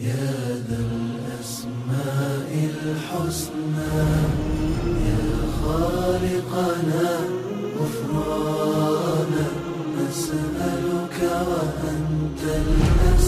يا ذا الأسماء الحسنى يا خالقنا غفرانا نسألك وأنت الأسمى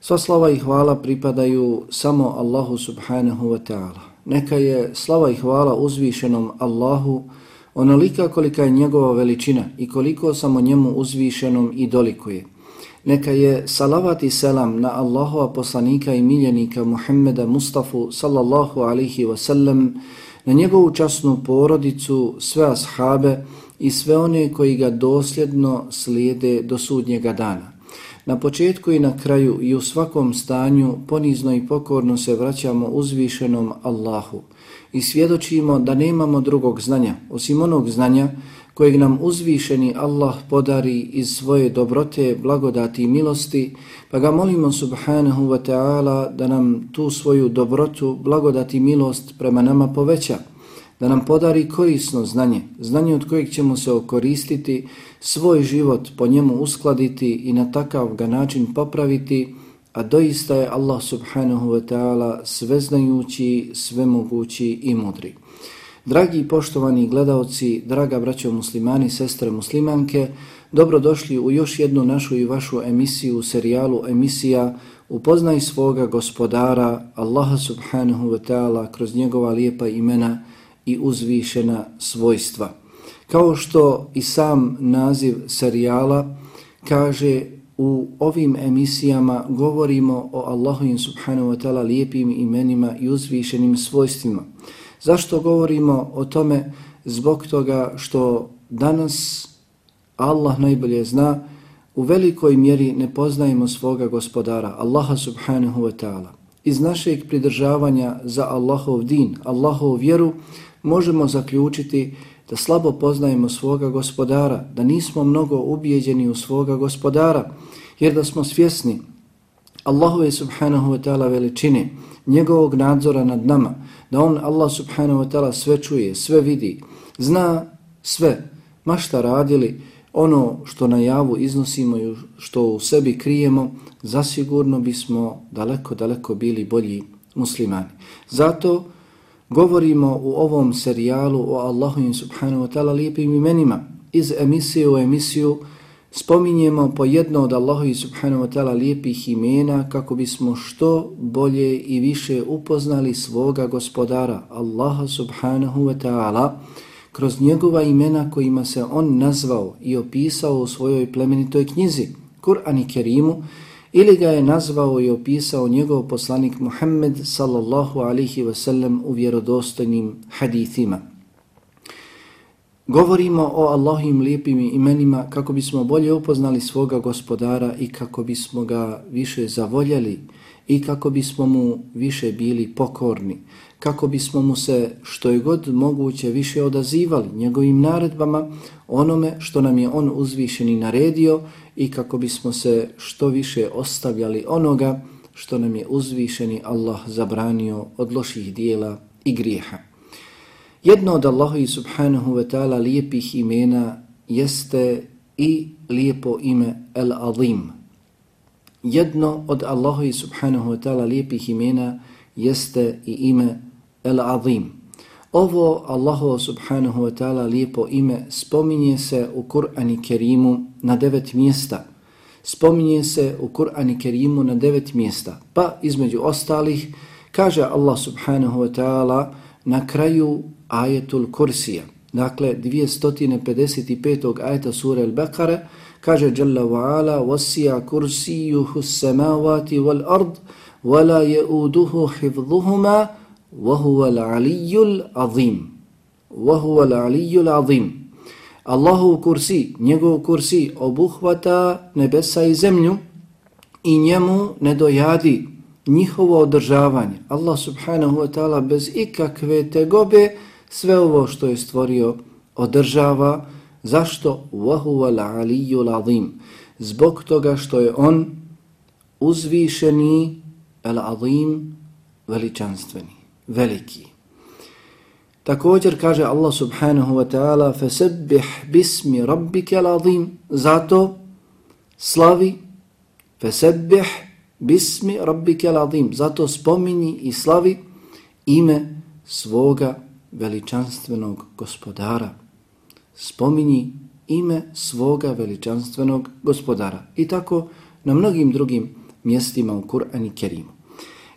Sva slava i hvala pripadaju samo Allahu subhanahu wa ta'ala. Neka je slava i hvala uzvišenom Allahu onolika kolika je njegova veličina i koliko samo njemu uzvišenom i dolikuje. Neka je salavat i selam na Allahova poslanika i miljenika Muhammeda Mustafa sallallahu alihi wasallam, na njegovu časnu porodicu, sve ashabe i sve one koji ga dosljedno slijede do sudnjega dana. Na početku i na kraju i u svakom stanju ponizno i pokorno se vraćamo uzvišenom Allahu i svjedočimo da nemamo drugog znanja osim onog znanja kojeg nam uzvišeni Allah podari iz svoje dobrote, blagodati i milosti, pa ga molimo subhanahu wa ta'ala da nam tu svoju dobrotu, blagodati i milost prema nama poveća, da nam podari korisno znanje, znanje od kojeg ćemo se okoristiti, svoj život po njemu uskladiti i na takav ga način popraviti, a doista je Allah subhanahu wa ta'ala sveznajući, svemogući i mudri. Dragi poštovani gledaoci, draga braćo muslimani, sestre muslimanke, dobrodošli u još jednu našu i vašu emisiju, serijalu emisija Upoznaj svoga gospodara, Allaha subhanahu wa ta'ala, kroz njegova lijepa imena i uzvišena svojstva. Kao što i sam naziv serijala kaže u ovim emisijama govorimo o Allahovim subhanahu wa ta'ala lijepim imenima i uzvišenim svojstvima. Zašto govorimo o tome? Zbog toga što danas Allah najbolje zna u velikoj mjeri ne poznajemo svoga gospodara, Allaha subhanahu wa ta'ala. Iz našeg pridržavanja za Allahov din, Allahov vjeru, možemo zaključiti da slabo poznajemo svoga gospodara, da nismo mnogo ubijeđeni u svoga gospodara, jer da smo svjesni Allahove subhanahu wa ta'ala veličine, njegovog nadzora nad nama, da on Allah subhanahu wa ta'ala sve čuje, sve vidi, zna sve, ma šta radili, ono što na javu iznosimo i što u sebi krijemo, zasigurno bismo daleko, daleko bili bolji muslimani. Zato govorimo u ovom serijalu o Allahu subhanahu wa ta'ala lijepim imenima. Iz emisije u emisiju spominjemo po jedno od Allahu subhanahu wa ta'ala lijepih imena kako bismo što bolje i više upoznali svoga gospodara Allaha subhanahu wa ta'ala kroz njegova imena kojima se on nazvao i opisao u svojoj plemenitoj knjizi Kur'an i Kerimu ili ga je nazvao i opisao njegov poslanik Muhammed sallallahu alihi wasallam u vjerodostojnim hadithima. Govorimo o Allahim lijepim imenima kako bismo bolje upoznali svoga gospodara i kako bismo ga više zavoljeli i kako bismo mu više bili pokorni, kako bismo mu se što je god moguće više odazivali njegovim naredbama onome što nam je on uzvišeni naredio i kako bismo se što više ostavljali onoga što nam je uzvišeni Allah zabranio od loših dijela i grijeha. Jedno od Allahovi subhanahu wa ta'ala lijepih imena jeste i lijepo ime El Azim. Jedno od Allahovi subhanahu wa ta'ala lijepih imena jeste i ime El Azim. Ovo Allahovo subhanahu wa ta'ala lijepo ime spominje se u Kur'ani Kerimu na devet mjesta. Spominje se u Kur'ani Kerimu na devet mjesta. Pa između ostalih kaže Allah subhanahu wa ta'ala na kraju ajetul kursija. Dakle, 255. ajeta sura El-Bekare kaže Jalla wa ala وَسِيَا كُرْسِيُّهُ السَّمَاوَاتِ وَالْأَرْضِ وَلَا يَؤُدُهُ حِفْظُهُمَا وَهُوَ الْعَلِيُّ الْعَظِيمُ وَهُوَ الْعَلِيُّ الْعَظِيمُ Allahu kursi, njegov kursi obuhvata nebesa i zemlju i njemu ne dojadi njihovo održavanje. Allah subhanahu wa ta'ala bez ikakve tegobe sve ovo što je stvorio održava. Zašto? وَهُوَ الْعَلِيُّ الْعَظِيمُ Zbog toga što je on uzvišeni, el-azim, veličanstveni, veliki. Također kaže Allah subhanahu wa ta'ala فَسَبِّحْ بِسْمِ رَبِّكَ الْعَظِيمُ Zato slavi فَسَبِّحْ بِسْمِ رَبِّكَ الْعَظِيمُ Zato spomini i slavi ime svoga veličanstvenog gospodara. Spomini ime svoga veličanstvenog gospodara. I tako na mnogim drugim mjestima u Kur'ani Kerimu.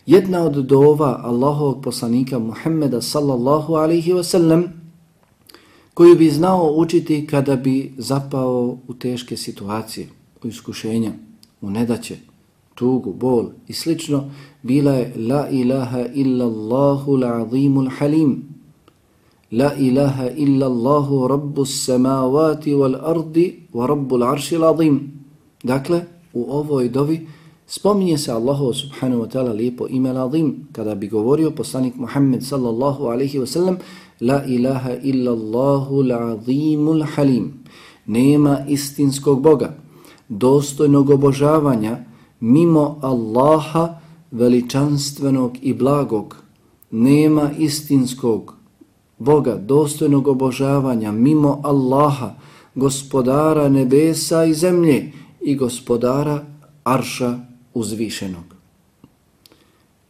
Jedna od dova Allahovog poslanika Muhammeda sallallahu alaihi wasallam koju bi znao učiti kada bi zapao u teške situacije, u iskušenja, u nedaće, tugu, bol i slično, bila je La ilaha illa Allahu l'azimul halim. La ilaha illa Allahu rabbus samavati wal ardi wa rabbul arši l'azim. Dakle, u ovoj dovi Spominje se Allahu subhanahu wa ta'ala lijepo ime l'azim kada bi govorio poslanik Muhammed sallallahu alaihi wa sallam La ilaha illa Allahu l'azimul halim. Nema istinskog Boga, dostojnog obožavanja mimo Allaha veličanstvenog i blagog. Nema istinskog Boga, dostojnog obožavanja mimo Allaha, gospodara nebesa i zemlje i gospodara arša uzvišenog.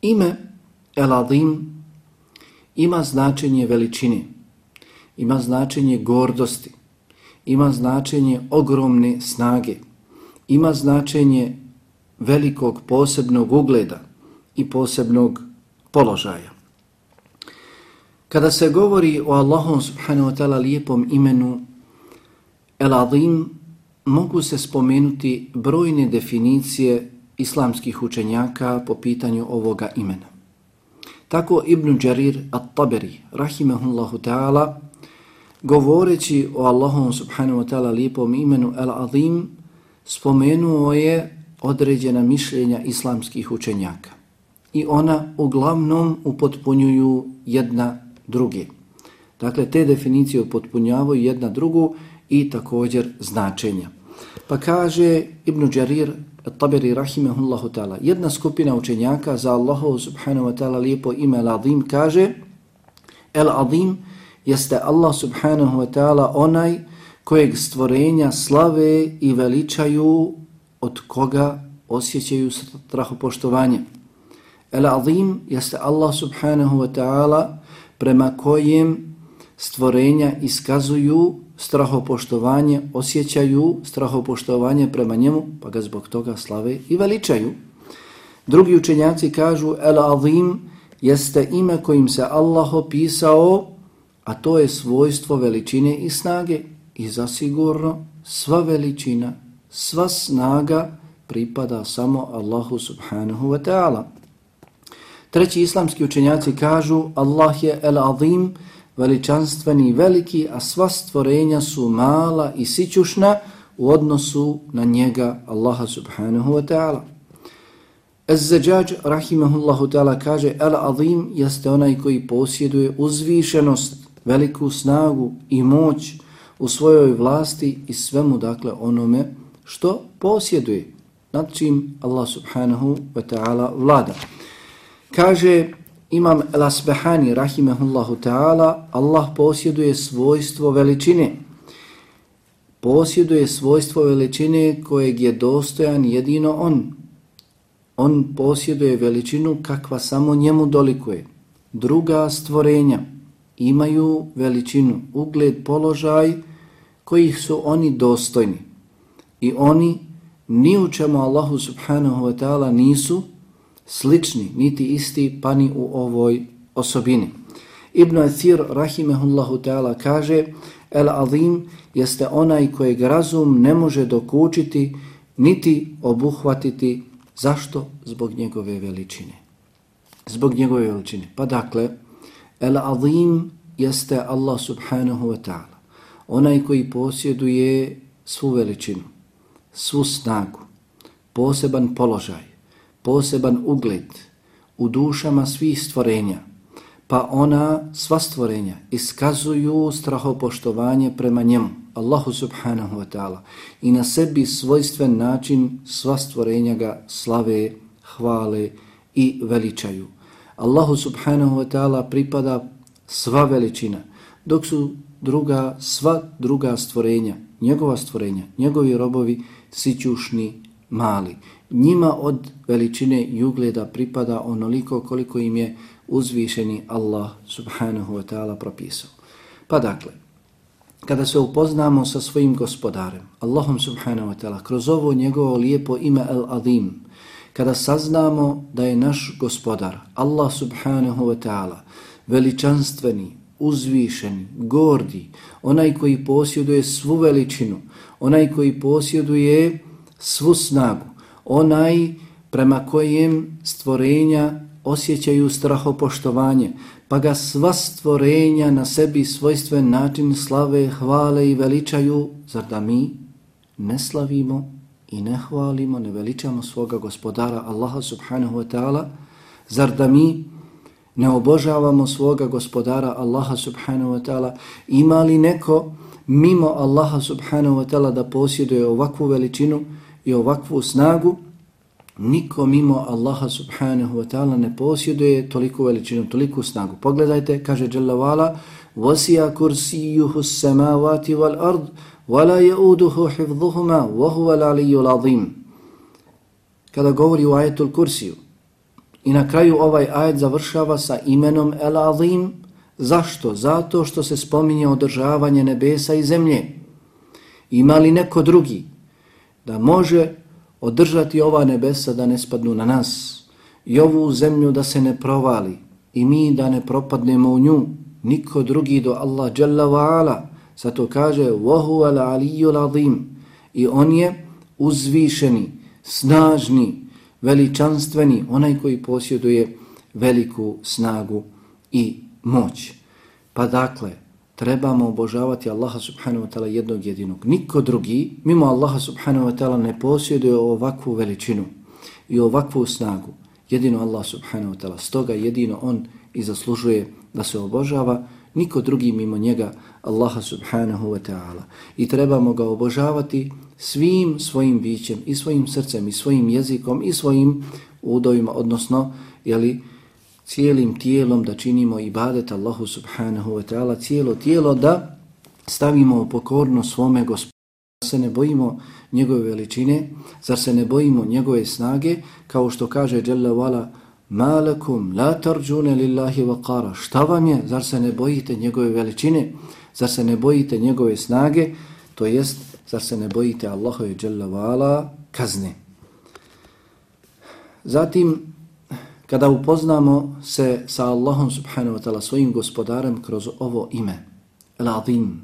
Ime Eladim ima značenje veličine, ima značenje gordosti, ima značenje ogromne snage, ima značenje velikog posebnog ugleda i posebnog položaja. Kada se govori o Allahom subhanahu wa ta'ala lijepom imenu El-Adim, mogu se spomenuti brojne definicije islamskih učenjaka po pitanju ovoga imena. Tako Ibn Đarir at-Taberi, rahimahullahu ta'ala, govoreći o Allahom subhanahu wa ta'ala lijepom imenu El Azim, spomenuo je određena mišljenja islamskih učenjaka. I ona uglavnom upotpunjuju jedna druge. Dakle, te definicije upotpunjavaju jedna drugu i također značenja. Pa kaže Ibn Đarir Taberi rahimehullahu ta'ala. Jedna skupina učenjaka za Allahu subhanahu wa ta'ala lijepo ime Al-Azim kaže El-Azim jeste Allah subhanahu wa ta'ala onaj kojeg stvorenja slave i veličaju od koga osjećaju strahopoštovanje. El-Azim jeste Allah subhanahu wa ta'ala prema kojem stvorenja iskazuju strahopoštovanje, osjećaju strahopoštovanje prema njemu, pa ga zbog toga slave i veličaju. Drugi učenjaci kažu El Azim jeste ime kojim se Allah opisao, a to je svojstvo veličine i snage. I zasigurno sva veličina, sva snaga pripada samo Allahu subhanahu wa ta'ala. Treći islamski učenjaci kažu Allah je El Azim, veličanstveni veliki, a sva stvorenja su mala i sićušna u odnosu na njega, Allaha subhanahu wa ta'ala. Ez-Zađađ, rahimahullahu ta'ala, kaže El-Azim jeste onaj koji posjeduje uzvišenost, veliku snagu i moć u svojoj vlasti i svemu, dakle, onome što posjeduje, nad čim Allah subhanahu wa ta'ala vlada. Kaže Imam El-Asbehani, rahimehullahu ta'ala, Allah posjeduje svojstvo veličine. posjeduje svojstvo veličine kojeg je dostojan jedino on. On posjeduje veličinu kakva samo njemu dolikuje. Druga stvorenja imaju veličinu, ugled, položaj kojih su oni dostojni. I oni ni u čemu Allahu subhanahu wa ta'ala nisu slični, niti isti pa ni u ovoj osobini. Ibn Athir rahimehullahu ta'ala kaže El Azim jeste onaj kojeg razum ne može dokučiti niti obuhvatiti. Zašto? Zbog njegove veličine. Zbog njegove veličine. Pa dakle, El Azim jeste Allah subhanahu wa ta'ala. Onaj koji posjeduje svu veličinu, svu snagu, poseban položaj, poseban ugled u dušama svih stvorenja, pa ona sva stvorenja iskazuju strahopoštovanje prema njemu, Allahu subhanahu wa ta'ala, i na sebi svojstven način sva stvorenja ga slave, hvale i veličaju. Allahu subhanahu wa ta'ala pripada sva veličina, dok su druga, sva druga stvorenja, njegova stvorenja, njegovi robovi, sićušni, mali. Njima od veličine i ugleda pripada onoliko koliko im je uzvišeni Allah subhanahu wa ta'ala propisao. Pa dakle, kada se upoznamo sa svojim gospodarem, Allahom subhanahu wa ta'ala, kroz ovo njegovo lijepo ime Al-Azim, kada saznamo da je naš gospodar, Allah subhanahu wa ta'ala, veličanstveni, uzvišeni, gordi, onaj koji posjeduje svu veličinu, onaj koji posjeduje svu snagu, onaj prema kojem stvorenja osjećaju strahopoštovanje, pa ga sva stvorenja na sebi svojstven način slave, hvale i veličaju, zar da mi ne slavimo i ne hvalimo, ne veličamo svoga gospodara Allaha subhanahu wa ta'ala, zar da mi ne obožavamo svoga gospodara Allaha subhanahu wa ta'ala, ima li neko mimo Allaha subhanahu wa ta'ala da posjeduje ovakvu veličinu? i ovakvu snagu, niko mimo Allaha subhanahu wa ta'ala ne posjeduje toliku veličinu, toliku snagu. Pogledajte, kaže Jalla Vala, وَسِيَا كُرْسِيُّهُ السَّمَاوَاتِ وَالْأَرْضِ وَلَا يَعُودُهُ حِفْظُهُمَا وَهُوَ الْعَلِيُّ الْعَظِيمُ Kada govori u ajetul kursiju, i na kraju ovaj ajet završava sa imenom El Azim, zašto? Zato što se spominje održavanje nebesa i zemlje. Ima li neko drugi da može održati ova nebesa da ne spadnu na nas i ovu zemlju da se ne provali i mi da ne propadnemo u nju, niko drugi do Allah Jalla wa Ala. Zato kaže وَهُوَ الْعَلِيُّ الْعَظِيمُ I on je uzvišeni, snažni, veličanstveni, onaj koji posjeduje veliku snagu i moć. Pa dakle, trebamo obožavati Allaha subhanahu wa ta'ala jednog jedinog. Niko drugi, mimo Allaha subhanahu wa ta'ala, ne posjeduje ovakvu veličinu i ovakvu snagu. Jedino Allah subhanahu wa ta'ala. Stoga jedino On i zaslužuje da se obožava. Niko drugi mimo njega, Allaha subhanahu wa ta'ala. I trebamo ga obožavati svim svojim bićem i svojim srcem i svojim jezikom i svojim udovima, odnosno, jeli, cijelim tijelom da činimo ibadet Allahu subhanahu wa ta'ala, cijelo tijelo da stavimo pokorno svome gospodinu. Zar se ne bojimo njegove veličine, zar se ne bojimo njegove snage, kao što kaže Jalla Vala, Malakum la tarđune lillahi wa qara. Šta vam je? Zar se ne bojite njegove veličine? Zar se ne bojite njegove snage? To jest, zar se ne bojite Allahove Jalla Vala kazne? Zatim, kada upoznamo se sa Allahom subhanahu wa ta'ala svojim gospodarem kroz ovo ime, El-Azim,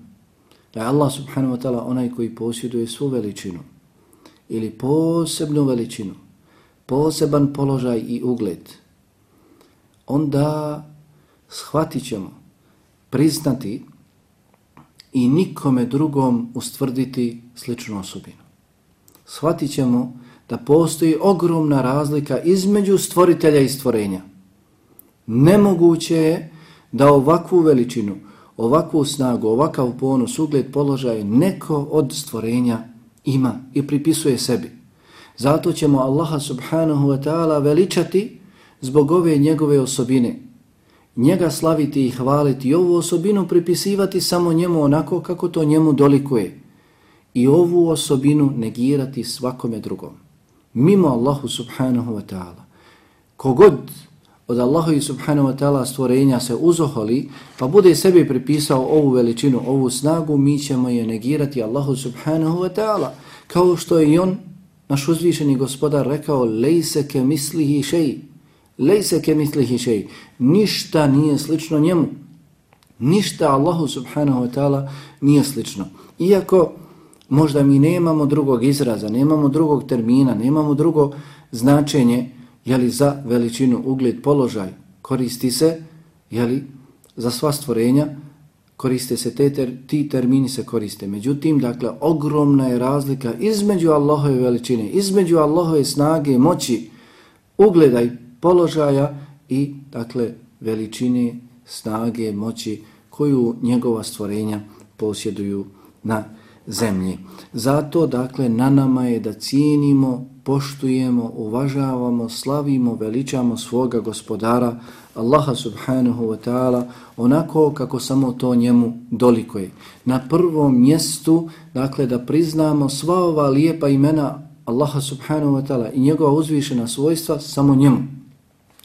da je Allah subhanahu wa ta'ala onaj koji posjeduje svu veličinu ili posebnu veličinu, poseban položaj i ugled, onda shvatit ćemo, priznati i nikome drugom ustvrditi sličnu osobinu. Shvatit ćemo da postoji ogromna razlika između stvoritelja i stvorenja. Nemoguće je da ovakvu veličinu, ovakvu snagu, ovakav ponos, ugled, položaj neko od stvorenja ima i pripisuje sebi. Zato ćemo Allaha subhanahu wa ta'ala veličati zbog ove njegove osobine. Njega slaviti i hvaliti i ovu osobinu pripisivati samo njemu onako kako to njemu dolikuje. i ovu osobinu negirati svakome drugom. Mimo Allahu subhanahu wa ta'ala. Kogod od Allahu i subhanahu wa ta'ala stvorenja se uzoholi, pa bude sebi pripisao ovu veličinu, ovu snagu, mi ćemo je negirati Allahu subhanahu wa ta'ala. Kao što je i on, naš uzvišeni gospodar, rekao, lejse ke mislihi šeji, lejse ke mislihi šeji, ništa nije slično njemu. Ništa Allahu subhanahu wa ta'ala nije slično. Iako možda mi nemamo drugog izraza, nemamo drugog termina, nemamo drugo značenje, jeli za veličinu, ugled, položaj, koristi se, jeli za sva stvorenja, koriste se, te ter, ti termini se koriste. Međutim, dakle, ogromna je razlika između Allahove veličine, između Allahove snage, moći, ugleda i položaja i, dakle, veličine, snage, moći koju njegova stvorenja posjeduju na zemlji. Zato, dakle, na nama je da cijenimo, poštujemo, uvažavamo, slavimo, veličamo svoga gospodara, Allaha subhanahu wa ta'ala, onako kako samo to njemu dolikuje. Na prvom mjestu, dakle, da priznamo sva ova lijepa imena Allaha subhanahu wa ta'ala i njegova uzvišena svojstva samo njemu.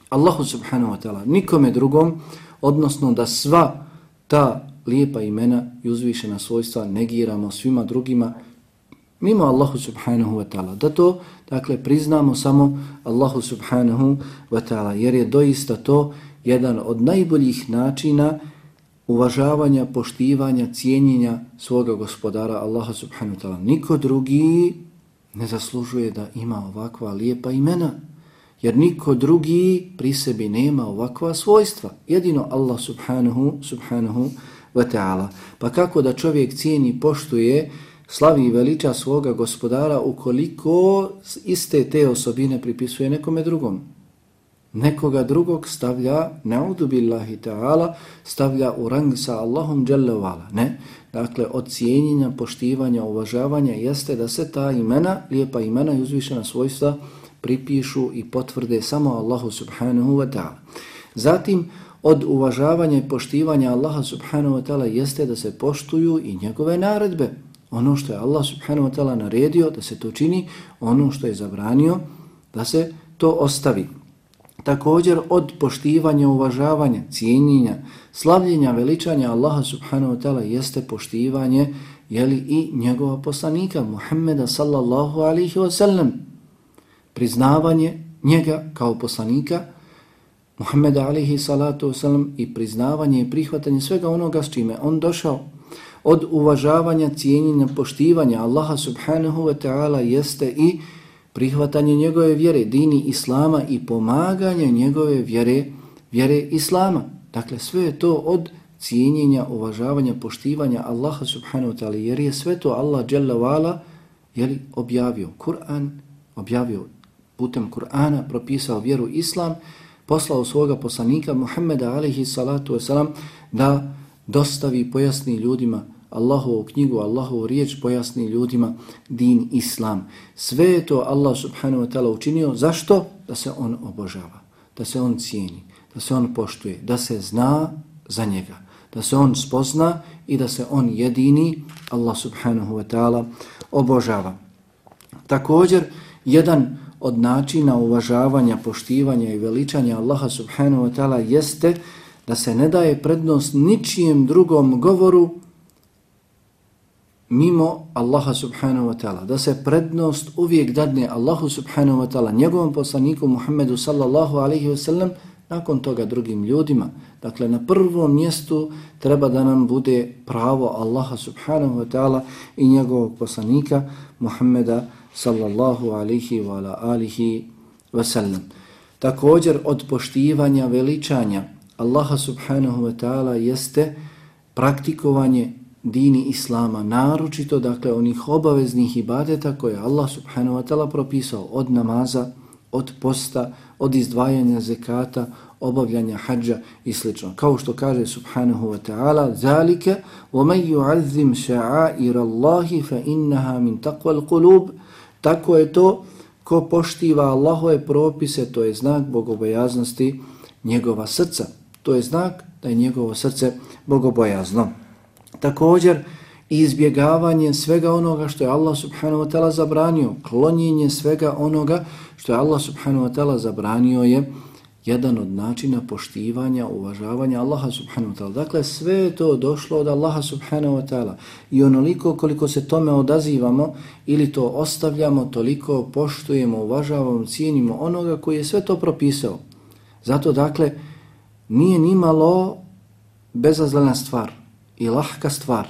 Allahu subhanahu wa ta'ala, nikome drugom, odnosno da sva ta lijepa imena i uzvišena svojstva negiramo svima drugima mimo Allahu subhanahu wa ta'ala. Da to, dakle, priznamo samo Allahu subhanahu wa ta'ala, jer je doista to jedan od najboljih načina uvažavanja, poštivanja, cijenjenja svoga gospodara Allaha subhanahu wa ta'ala. Niko drugi ne zaslužuje da ima ovakva lijepa imena, jer niko drugi pri sebi nema ovakva svojstva. Jedino Allah subhanahu, subhanahu wa ta'ala. Pa kako da čovjek cijeni, poštuje, slavi i veliča svoga gospodara ukoliko iste te osobine pripisuje nekome drugom. Nekoga drugog stavlja, naudu billahi ta'ala, stavlja u rang sa Allahom dželjavala. Ne, dakle, od cijenjenja, poštivanja, uvažavanja jeste da se ta imena, lijepa imena i uzvišena svojstva pripišu i potvrde samo Allahu subhanahu wa ta'ala. Zatim, od uvažavanja i poštivanja Allaha subhanahu wa ta'ala jeste da se poštuju i njegove naredbe. Ono što je Allah subhanahu wa ta'ala naredio da se to čini, ono što je zabranio da se to ostavi. Također od poštivanja, uvažavanja, cijenjenja, slavljenja, veličanja Allaha subhanahu wa ta'ala jeste poštivanje jeli, i njegova poslanika Muhammeda sallallahu alihi wa sallam. Priznavanje njega kao poslanika Muhammeda alihi salatu wasalam i priznavanje i prihvatanje svega onoga s čime on došao od uvažavanja, cijenjenja, poštivanja Allaha subhanahu wa ta'ala jeste i prihvatanje njegove vjere, dini Islama i pomaganje njegove vjere, vjere Islama. Dakle, sve je to od cijenjenja, uvažavanja, poštivanja Allaha subhanahu wa ta'ala, jer je sve to Allah jalla wa'ala jeli, objavio Kur'an, objavio putem Kur'ana, propisao vjeru Islam, poslao svoga poslanika Muhammeda alaihi salatu wasalam da dostavi, pojasni ljudima Allahovu knjigu, Allahovu riječ pojasni ljudima din Islam. Sve je to Allah subhanahu wa ta'ala učinio. Zašto? Da se on obožava, da se on cijeni, da se on poštuje, da se zna za njega, da se on spozna i da se on jedini, Allah subhanahu wa ta'ala, obožava. Također, jedan od načina uvažavanja, poštivanja i veličanja Allaha subhanahu wa ta'ala jeste da se ne daje prednost ničijem drugom govoru mimo Allaha subhanahu wa ta'ala. Da se prednost uvijek dadne Allahu subhanahu wa ta'ala, njegovom poslaniku Muhammedu sallallahu alaihi wa sallam, nakon toga drugim ljudima. Dakle, na prvom mjestu treba da nam bude pravo Allaha subhanahu wa ta'ala i njegovog poslanika Muhammeda sallallahu alaihi wa alihi wa sallam. Također od poštivanja veličanja Allaha subhanahu wa ta'ala jeste praktikovanje dini Islama, naročito dakle onih obaveznih ibadeta koje Allah subhanahu wa ta'ala propisao od namaza, od posta, od izdvajanja zekata, obavljanja hađa i sl. Kao što kaže subhanahu wa ta'ala, ذَلِكَ وَمَنْ يُعَذِّمْ شَعَائِرَ اللَّهِ فَإِنَّهَا مِنْ تَقْوَ الْقُلُوبِ Tako je to ko poštiva Allahove propise, to je znak bogobojaznosti njegova srca. To je znak da je njegovo srce bogobojazno. Također, izbjegavanje svega onoga što je Allah subhanahu wa ta'ala zabranio, klonjenje svega onoga što je Allah subhanahu wa ta'ala zabranio je jedan od načina poštivanja, uvažavanja Allaha subhanahu wa ta'ala. Dakle, sve je to došlo od Allaha subhanahu wa ta'ala i onoliko koliko se tome odazivamo ili to ostavljamo, toliko poštujemo, uvažavamo, cijenimo onoga koji je sve to propisao. Zato, dakle, nije nimalo bezazlena stvar i lahka stvar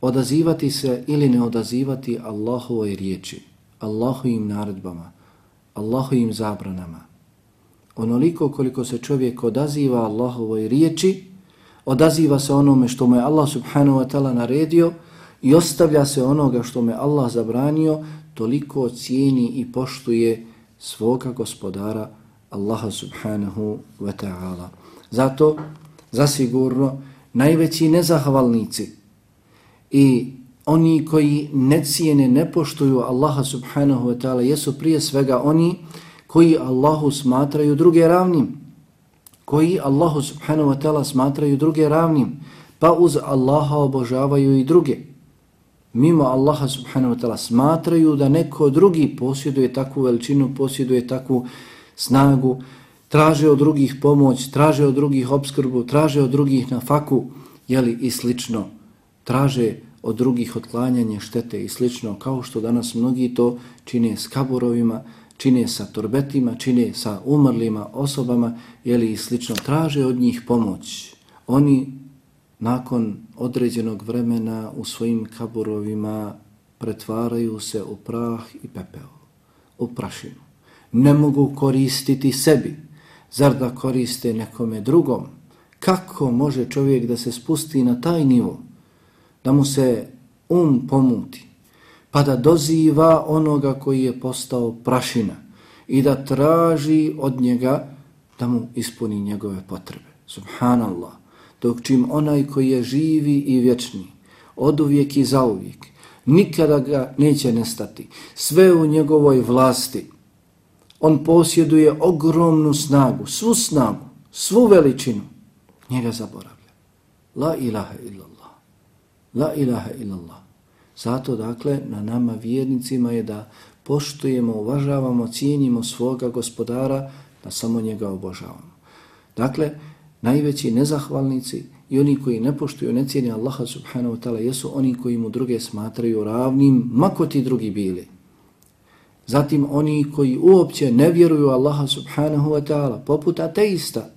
odazivati se ili ne odazivati Allahovoj riječi, Allahovim naredbama, Allahovim zabranama, onoliko koliko se čovjek odaziva Allahovoj riječi, odaziva se onome što mu je Allah subhanahu wa ta'ala naredio i ostavlja se onoga što mu je Allah zabranio, toliko cijeni i poštuje svoga gospodara Allaha subhanahu wa ta'ala. Zato, zasigurno, najveći nezahvalnici i oni koji ne cijene, ne poštuju Allaha subhanahu wa ta'ala jesu prije svega oni koji Allahu smatraju druge ravnim, koji Allahu subhanahu wa ta'ala smatraju druge ravnim, pa uz Allaha obožavaju i druge. Mimo Allaha subhanahu wa ta'ala smatraju da neko drugi posjeduje takvu veličinu, posjeduje takvu snagu, traže od drugih pomoć, traže od drugih obskrbu, traže od drugih na faku, jeli i slično, traže od drugih otklanjanje štete i slično, kao što danas mnogi to čine s kaborovima, čine sa torbetima, čine sa umrlima osobama, jeli i slično, traže od njih pomoć. Oni nakon određenog vremena u svojim kaburovima pretvaraju se u prah i pepeo, u prašinu. Ne mogu koristiti sebi, zar da koriste nekome drugom? Kako može čovjek da se spusti na taj nivo, da mu se um pomuti, pa da doziva onoga koji je postao prašina i da traži od njega da mu ispuni njegove potrebe. Subhanallah. Dok čim onaj koji je živi i vječni, od uvijek i zauvijek, nikada ga neće nestati, sve u njegovoj vlasti, on posjeduje ogromnu snagu, svu snagu, svu veličinu, njega zaboravlja. La ilaha illallah. La ilaha illallah. Zato, dakle, na nama vjernicima je da poštujemo, uvažavamo, cijenimo svoga gospodara, da samo njega obožavamo. Dakle, najveći nezahvalnici i oni koji ne poštuju, ne cijeni Allaha subhanahu wa ta'ala, jesu oni koji mu druge smatraju ravnim, mako ti drugi bili. Zatim oni koji uopće ne vjeruju Allaha subhanahu wa ta'ala, poput ateista,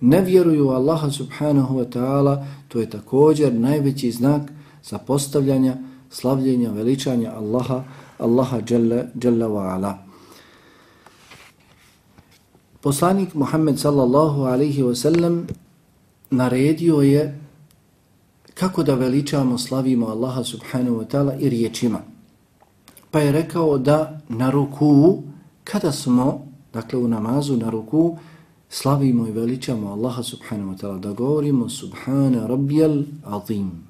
ne vjeruju Allaha subhanahu wa ta'ala, to je također najveći znak zapostavljanja postavljanja slavljenja, veličanja Allaha, Allaha jalla, jalla wa ala. Poslanik Muhammed sallallahu alaihi wa sallam naredio je kako da veličamo, slavimo Allaha subhanahu wa ta'ala i riječima. Pa je rekao da na ruku, kada smo, dakle u namazu na ruku, slavimo i veličamo Allaha subhanahu wa ta'ala, da govorimo subhana rabbijal azim.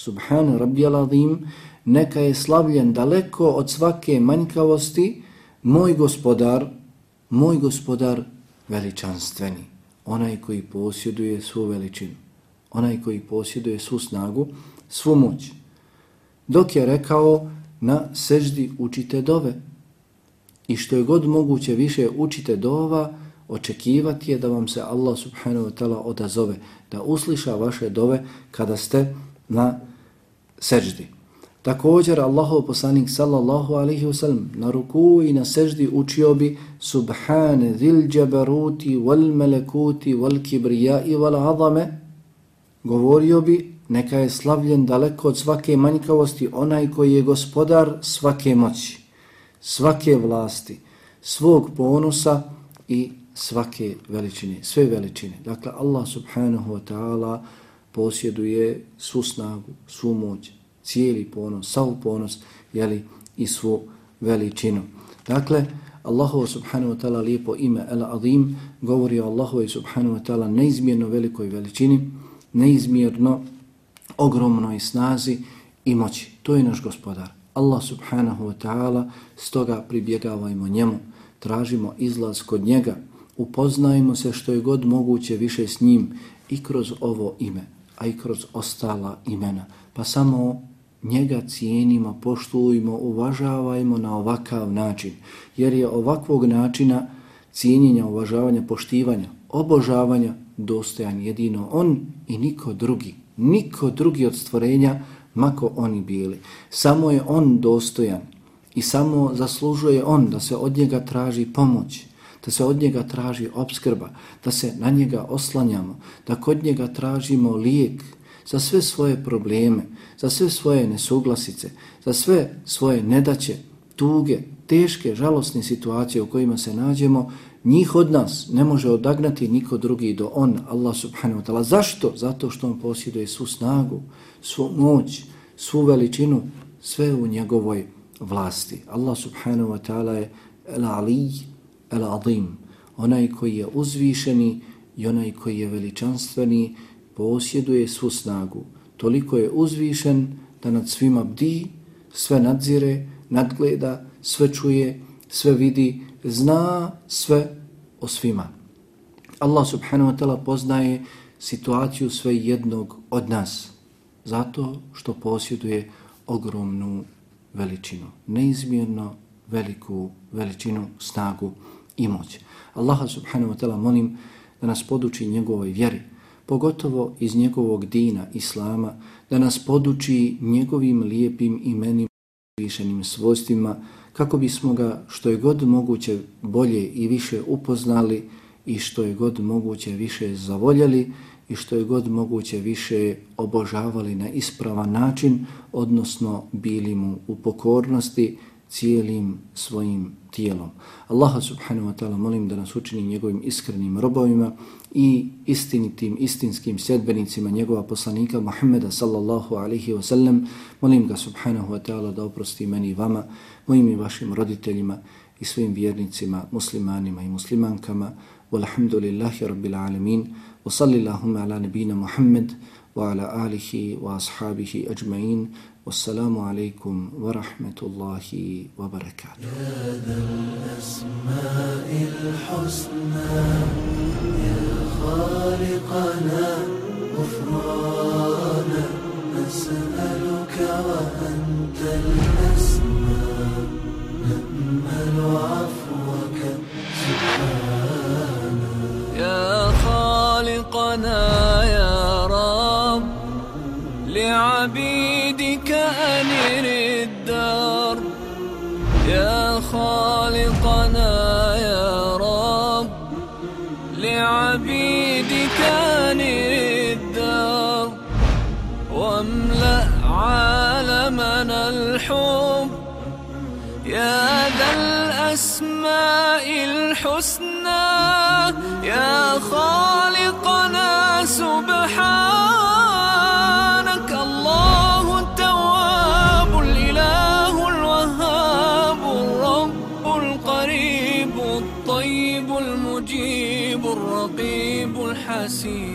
Subhanu rabbijal azim, neka je slavljen daleko od svake manjkavosti, moj gospodar, moj gospodar veličanstveni, onaj koji posjeduje svu veličinu, onaj koji posjeduje svu snagu, svu moć. Dok je rekao, na seždi učite dove. I što je god moguće više učite dova, očekivati je da vam se Allah subhanahu wa ta'ala odazove, da usliša vaše dove kada ste na seždi. Također Allahov poslanik sallallahu alaihi wasallam na ruku i na seždi učio bi Subhane zil džabaruti wal melekuti wal kibrijai wal azame govorio bi neka je slavljen daleko od svake manjkavosti onaj koji je gospodar svake moći, svake vlasti, svog ponosa i svake veličine, sve veličine. Dakle, Allah subhanahu wa ta'ala posjeduje svu snagu, svu moć, cijeli ponos, sav ponos, jeli, i svu veličinu. Dakle, Allahovo subhanahu wa ta'ala lijepo ime El Azim govori o Allahu subhanahu wa ta'ala neizmjerno velikoj veličini, neizmjerno ogromnoj snazi i moći. To je naš gospodar. Allah subhanahu wa ta'ala, stoga pribjegavajmo njemu, tražimo izlaz kod njega, upoznajmo se što je god moguće više s njim i kroz ovo ime a i kroz ostala imena. Pa samo njega cijenimo, poštujmo, uvažavajmo na ovakav način. Jer je ovakvog načina cijenjenja, uvažavanja, poštivanja, obožavanja dostojan jedino on i niko drugi. Niko drugi od stvorenja, mako oni bili. Samo je on dostojan i samo zaslužuje on da se od njega traži pomoć, da se od njega traži obskrba, da se na njega oslanjamo, da kod njega tražimo lijek za sve svoje probleme, za sve svoje nesuglasice, za sve svoje nedaće, tuge, teške, žalostne situacije u kojima se nađemo, njih od nas ne može odagnati niko drugi do on, Allah subhanahu wa ta'ala. Zašto? Zato što on posjeduje svu snagu, svu moć, svu veličinu, sve u njegovoj vlasti. Allah subhanahu wa ta'ala je el adim, onaj koji je uzvišeni i onaj koji je veličanstveni, posjeduje svu snagu. Toliko je uzvišen da nad svima bdi, sve nadzire, nadgleda, sve čuje, sve vidi, zna sve o svima. Allah subhanahu wa ta'ala poznaje situaciju sve jednog od nas zato što posjeduje ogromnu veličinu, neizmjerno veliku veličinu, snagu i moć. Allaha subhanahu wa ta'ala molim da nas poduči njegovoj vjeri, pogotovo iz njegovog dina, islama, da nas poduči njegovim lijepim imenima, i višenim svojstvima, kako bismo ga što je god moguće bolje i više upoznali i što je god moguće više zavoljeli i što je god moguće više obožavali na ispravan način, odnosno bili mu u pokornosti cijelim svojim tijelom. Allaha subhanahu wa ta'ala molim da nas učini njegovim iskrenim robovima i istinitim, istinskim sjedbenicima njegova poslanika Muhammeda sallallahu alaihi wa sallam. Molim ga subhanahu wa ta'ala da oprosti meni i vama, mojim i vašim roditeljima i svojim vjernicima, muslimanima i muslimankama. Walhamdulillahi rabbil alamin. Wa salli Allahumma ala nabina Muhammed. Alihi wa ashabihi ajma'in. والسلام عليكم ورحمة الله وبركاته يا ذا الأسماء الحسنى يا خالقنا غفرانا نسألك وأنت الأسمى نأمل عفوك لعبيدك أنر الدار. يا خالقنا يا رب لعبيدك أنر الدار. واملأ عالمنا الحب. يا ذا الأسماء الحسنى يا خالقنا سبحانك see